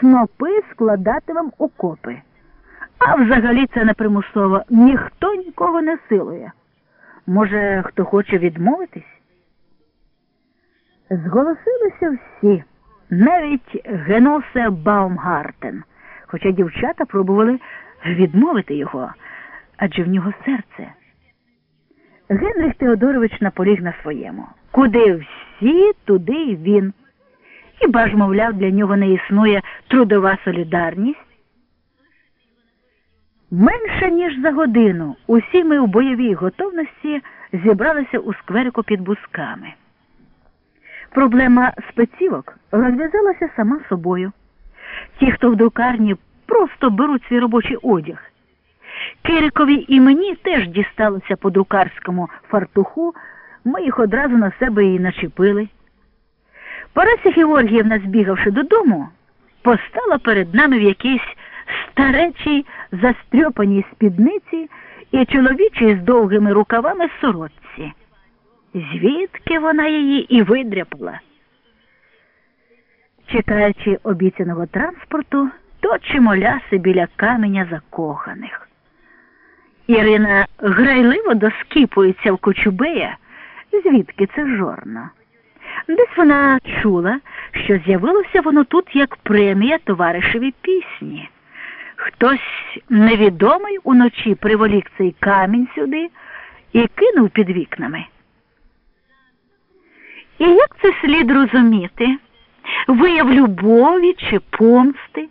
снопи складатимем у копи. А взагалі це не примусово. Ніхто нікого не силує. Може, хто хоче відмовитись? Зголосилися всі, навіть Геносе Баумгартен, хоча дівчата пробували відмовити його, адже в нього серце. Генрих Теодорович наполіг на своєму. Куди всі, туди й він. Хіба ж, мовляв, для нього не існує трудова солідарність? Менше ніж за годину усі ми у бойовій готовності зібралися у скверику під бусками. Проблема спецівок розв'язалася сама собою. Ті, хто в друкарні, просто беруть свій робочий одяг. Кирикові і мені теж дісталося по друкарському фартуху, ми їх одразу на себе і начепили. Парася Георгіївна, збігавши додому, постала перед нами в якійсь старечій застрьопаній спідниці і чоловічій з довгими рукавами сорочці. Звідки вона її і видряпала? Чекаючи обіцяного транспорту, точимо ляси біля каменя закоханих. Ірина грайливо доскіпується в Кочубея, звідки це жорно. Десь вона чула, що з'явилося воно тут як премія товаришеві пісні. Хтось невідомий уночі приволік цей камінь сюди і кинув під вікнами. І як це слід розуміти? Вияв любові чи помсти?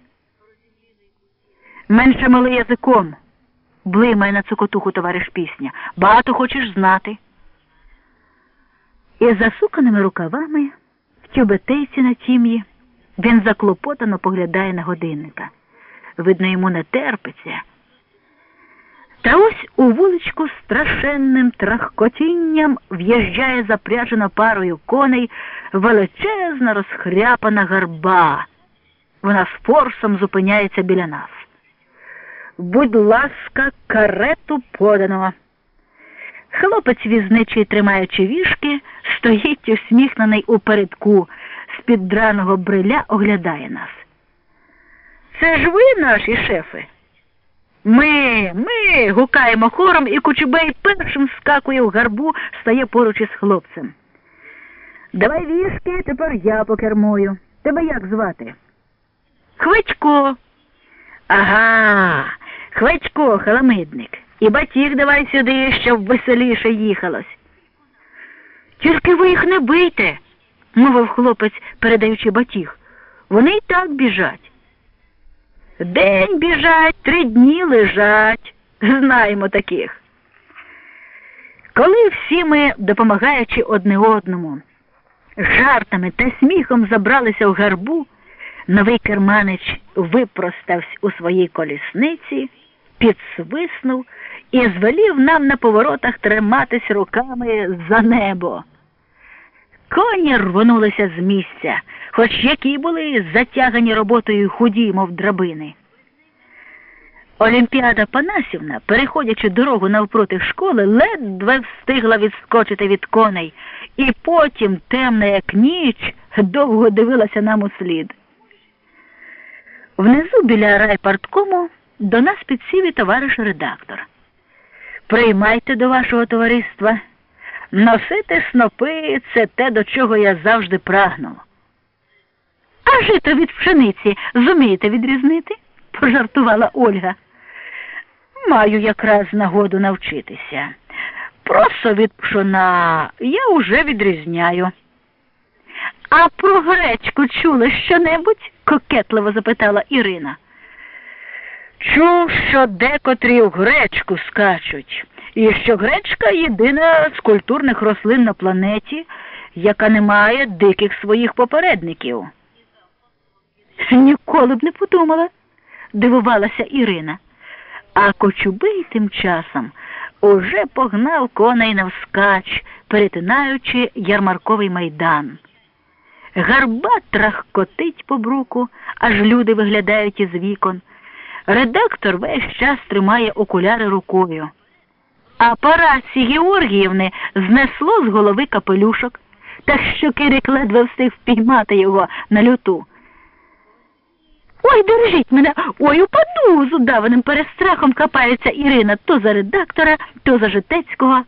Менше мали язиком, блимає на цокотуху товариш пісня. Багато хочеш знати. Із засуканими рукавами в тюбетейці на тім'ї він заклопотано поглядає на годинника. Видно, йому не терпиться. Та ось у вуличку страшенним трахкотінням в'їжджає запряжена парою коней величезна розхряпана гарба. Вона з форсом зупиняється біля нас. Будь ласка, карету подано. Хлопець візничий, тримаючи вішки, стоїть усміхнений у передку, з під драного бриля оглядає нас. Це ж ви наші шефи? Ми, ми. гукаємо хором, і Кучубей першим скакує в гарбу, стає поруч із хлопцем. Давай вішки, тепер я покермую. Тебе як звати? Хвичко. Ага, Хвичко, халамидник. І батіг давай сюди, щоб веселіше їхалось. Тільки ви їх не бийте, мовив хлопець, передаючи батіг. Вони й так біжать. День біжать, три дні лежать. Знаємо таких. Коли всі ми, допомагаючи одне одному, жартами та сміхом забралися в гарбу, новий керманич випростався у своїй колісниці, підсвиснув і звелів нам на поворотах триматись руками за небо. Коні рвонулися з місця, хоч які були затягані роботою худі, мов драбини. Олімпіада Панасівна, переходячи дорогу навпроти школи, ледве встигла відскочити від коней, і потім, темна, як ніч, довго дивилася нам у слід. Внизу біля райпарткому до нас підсів і товариш редактор. Приймайте до вашого товариства. Носити снопи це те, до чого я завжди прагнув. А жито від пшениці зумієте відрізнити? пожартувала Ольга. Маю якраз нагоду навчитися. Просто від пшона я уже відрізняю. А про гречку чули що-небудь? кокетливо запитала Ірина. Чув, що декотрі в гречку скачуть, і що гречка єдина з культурних рослин на планеті, яка не має диких своїх попередників. Ніколи б не подумала, дивувалася Ірина. А Кочубий тим часом уже погнав коней навскач, перетинаючи ярмарковий майдан. Гарба трахкотить по бруку, аж люди виглядають із вікон. Редактор весь час тримає окуляри рукою. А Парасі Георгіївни знесло з голови капелюшок, так що Кирик ледве встиг впіймати його на люту. Ой, держіть мене, ой, упаду з удаваним перестрахом капається Ірина то за редактора, то за житецького.